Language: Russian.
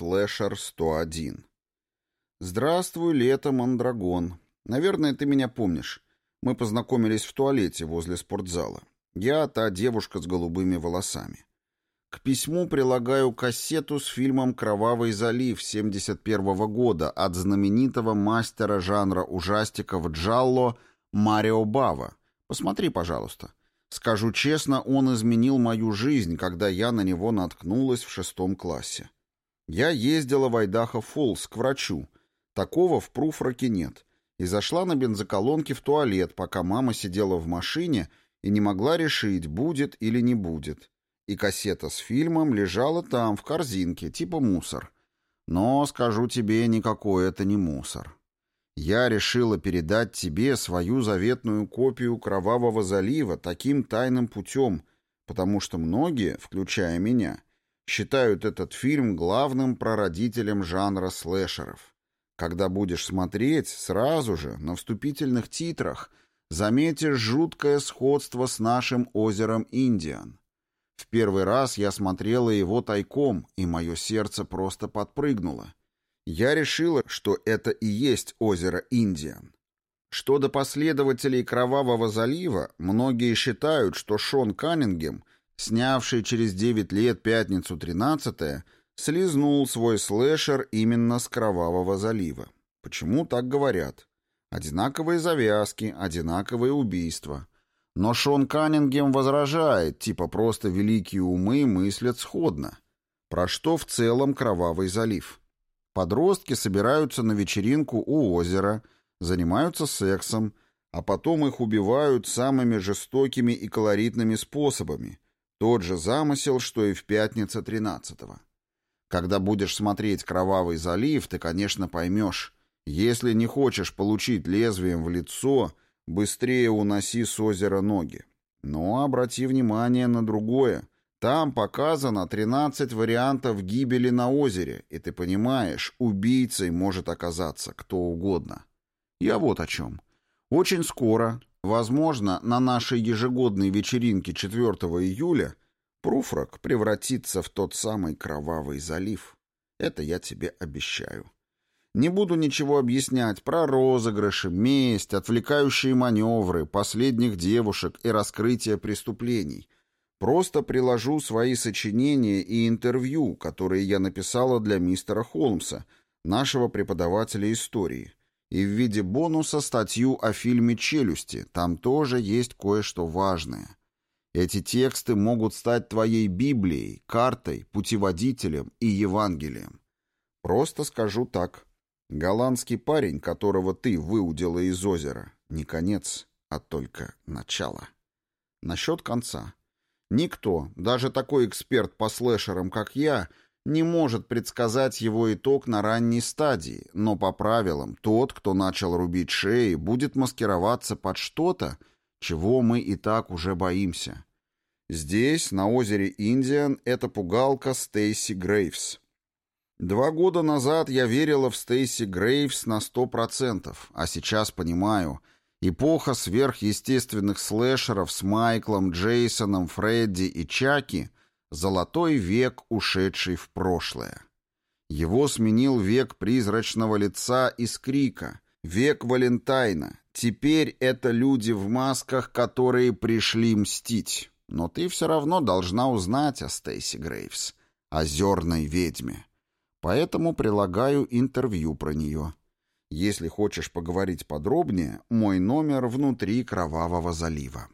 Слэшер 101. Здравствуй, лето, Мандрагон. Наверное, ты меня помнишь. Мы познакомились в туалете возле спортзала. Я та девушка с голубыми волосами. К письму прилагаю кассету с фильмом «Кровавый залив» 71 года от знаменитого мастера жанра ужастиков Джалло Марио Бава. Посмотри, пожалуйста. Скажу честно, он изменил мою жизнь, когда я на него наткнулась в шестом классе. Я ездила в Айдахо Фоллс к врачу. Такого в Пруфраке нет. И зашла на бензоколонке в туалет, пока мама сидела в машине и не могла решить, будет или не будет. И кассета с фильмом лежала там, в корзинке, типа мусор. Но, скажу тебе, никакой это не мусор. Я решила передать тебе свою заветную копию Кровавого залива таким тайным путем, потому что многие, включая меня, считают этот фильм главным прародителем жанра слэшеров. Когда будешь смотреть, сразу же, на вступительных титрах, заметишь жуткое сходство с нашим озером Индиан. В первый раз я смотрела его тайком, и мое сердце просто подпрыгнуло. Я решила, что это и есть озеро Индиан. Что до последователей Кровавого залива, многие считают, что Шон Каннингем, снявший через 9 лет «Пятницу 13 слизнул свой слэшер именно с Кровавого залива. Почему так говорят? Одинаковые завязки, одинаковые убийства. Но Шон Каннингем возражает, типа просто великие умы мыслят сходно. Про что в целом Кровавый залив? Подростки собираются на вечеринку у озера, занимаются сексом, а потом их убивают самыми жестокими и колоритными способами. Тот же замысел, что и в пятнице 13-го. Когда будешь смотреть «Кровавый залив», ты, конечно, поймешь. Если не хочешь получить лезвием в лицо, быстрее уноси с озера ноги. Но обрати внимание на другое. Там показано 13 вариантов гибели на озере, и ты понимаешь, убийцей может оказаться кто угодно. Я вот о чем. Очень скоро, возможно, на нашей ежегодной вечеринке 4 июля, Пруфрак превратится в тот самый кровавый залив. Это я тебе обещаю. Не буду ничего объяснять про розыгрыши, месть, отвлекающие маневры, последних девушек и раскрытие преступлений — Просто приложу свои сочинения и интервью, которые я написала для мистера Холмса, нашего преподавателя истории. И в виде бонуса статью о фильме «Челюсти». Там тоже есть кое-что важное. Эти тексты могут стать твоей Библией, картой, путеводителем и Евангелием. Просто скажу так. Голландский парень, которого ты выудила из озера, не конец, а только начало. Насчет конца. Никто, даже такой эксперт по слэшерам, как я, не может предсказать его итог на ранней стадии, но по правилам тот, кто начал рубить шеи, будет маскироваться под что-то, чего мы и так уже боимся. Здесь, на озере Индиан, это пугалка Стейси Грейвс. Два года назад я верила в Стейси Грейвс на сто процентов, а сейчас понимаю — Эпоха сверхъестественных слэшеров с Майклом, Джейсоном, Фредди и Чаки — золотой век, ушедший в прошлое. Его сменил век призрачного лица из Крика, век Валентайна. Теперь это люди в масках, которые пришли мстить. Но ты все равно должна узнать о Стейси Грейвс, озерной ведьме. Поэтому прилагаю интервью про нее. Если хочешь поговорить подробнее, мой номер внутри Кровавого залива.